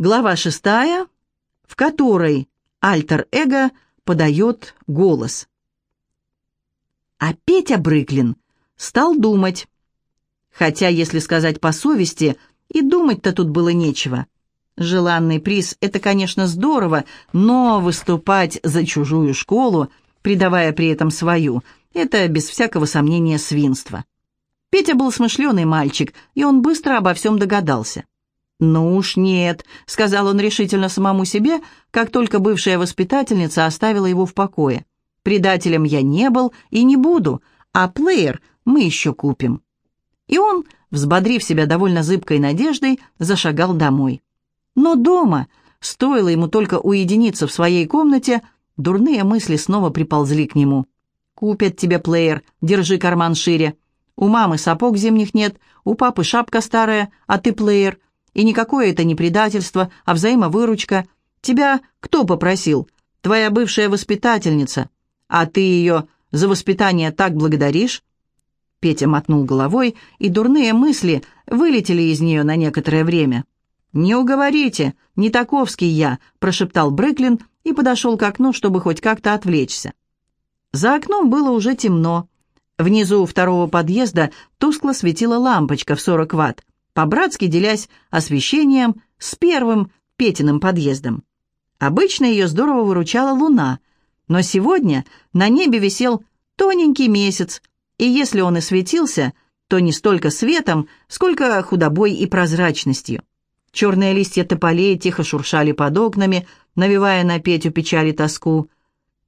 Глава шестая, в которой альтер-эго подает голос. А Петя Брыклин стал думать. Хотя, если сказать по совести, и думать-то тут было нечего. Желанный приз — это, конечно, здорово, но выступать за чужую школу, придавая при этом свою, это, без всякого сомнения, свинство. Петя был смышленый мальчик, и он быстро обо всем догадался. «Ну уж нет», — сказал он решительно самому себе, как только бывшая воспитательница оставила его в покое. «Предателем я не был и не буду, а плеер мы еще купим». И он, взбодрив себя довольно зыбкой надеждой, зашагал домой. Но дома, стоило ему только уединиться в своей комнате, дурные мысли снова приползли к нему. «Купят тебе плеер, держи карман шире. У мамы сапог зимних нет, у папы шапка старая, а ты плеер». И никакое это не предательство, а взаимовыручка. Тебя кто попросил? Твоя бывшая воспитательница. А ты ее за воспитание так благодаришь?» Петя мотнул головой, и дурные мысли вылетели из нее на некоторое время. «Не уговорите, не таковский я», — прошептал Брэклин и подошел к окну, чтобы хоть как-то отвлечься. За окном было уже темно. Внизу у второго подъезда тускло светила лампочка в 40 ватт по-братски делясь освещением с первым Петиным подъездом. Обычно ее здорово выручала луна, но сегодня на небе висел тоненький месяц, и если он и светился, то не столько светом, сколько худобой и прозрачностью. Черные листья тополей тихо шуршали под окнами, навевая на Петю печаль и тоску.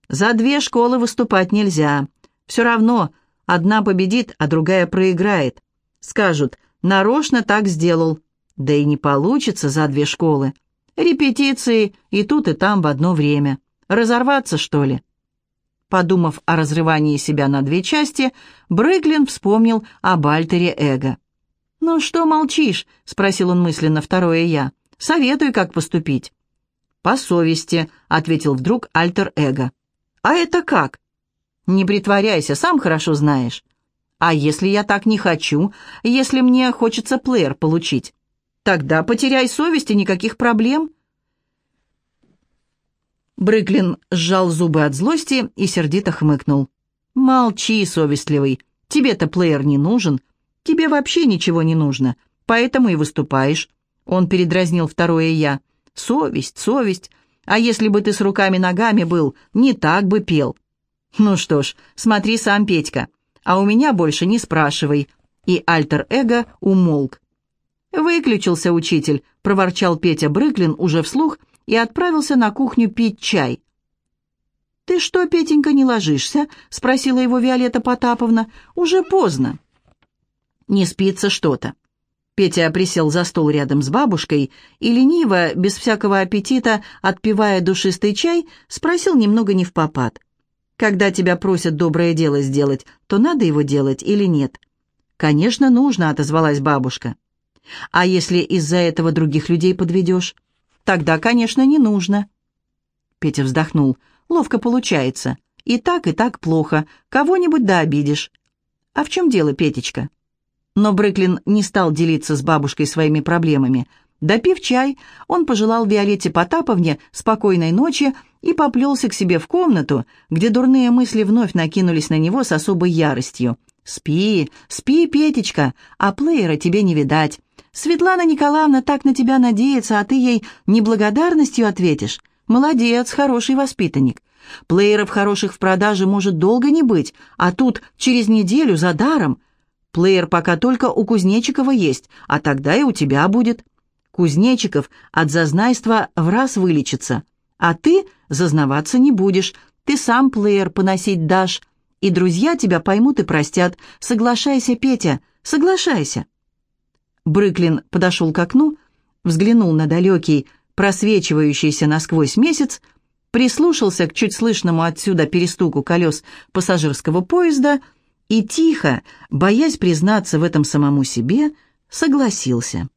За две школы выступать нельзя. Все равно одна победит, а другая проиграет. Скажут, Нарочно так сделал. Да и не получится за две школы. Репетиции и тут, и там в одно время. Разорваться, что ли? Подумав о разрывании себя на две части, Брыклин вспомнил об альтере эго. «Ну что молчишь?» — спросил он мысленно второе «я». «Советуй, как поступить». «По совести», — ответил вдруг альтер эго. «А это как?» «Не притворяйся, сам хорошо знаешь». А если я так не хочу, если мне хочется плеер получить? Тогда потеряй совесть и никаких проблем. Брыклин сжал зубы от злости и сердито хмыкнул. «Молчи, совестливый. Тебе-то плеер не нужен. Тебе вообще ничего не нужно, поэтому и выступаешь». Он передразнил второе «я». «Совесть, совесть. А если бы ты с руками-ногами был, не так бы пел». «Ну что ж, смотри сам, Петька а у меня больше не спрашивай». И альтер-эго умолк. «Выключился учитель», — проворчал Петя Брыклин уже вслух и отправился на кухню пить чай. «Ты что, Петенька, не ложишься?» — спросила его Виолетта Потаповна. «Уже поздно». «Не спится что-то». Петя присел за стол рядом с бабушкой и лениво, без всякого аппетита, отпивая душистый чай, спросил немного не в попад. Когда тебя просят доброе дело сделать, то надо его делать или нет? Конечно, нужно, отозвалась бабушка. А если из-за этого других людей подведешь? Тогда, конечно, не нужно. Петя вздохнул. Ловко получается. И так, и так плохо. Кого-нибудь да обидишь. А в чем дело, Петечка? Но Брыклин не стал делиться с бабушкой своими проблемами. Допив чай, он пожелал Виолетте Потаповне спокойной ночи и поплелся к себе в комнату, где дурные мысли вновь накинулись на него с особой яростью. «Спи, спи, Петечка, а плеера тебе не видать. Светлана Николаевна так на тебя надеется, а ты ей неблагодарностью ответишь. Молодец, хороший воспитанник. Плееров хороших в продаже может долго не быть, а тут через неделю за даром. Плеер пока только у Кузнечикова есть, а тогда и у тебя будет. Кузнечиков от зазнайства в раз вылечится. А ты зазнаваться не будешь, ты сам плеер поносить дашь, и друзья тебя поймут и простят. Соглашайся, Петя, соглашайся». Брыклин подошел к окну, взглянул на далекий, просвечивающийся насквозь месяц, прислушался к чуть слышному отсюда перестуку колес пассажирского поезда и тихо, боясь признаться в этом самому себе, согласился.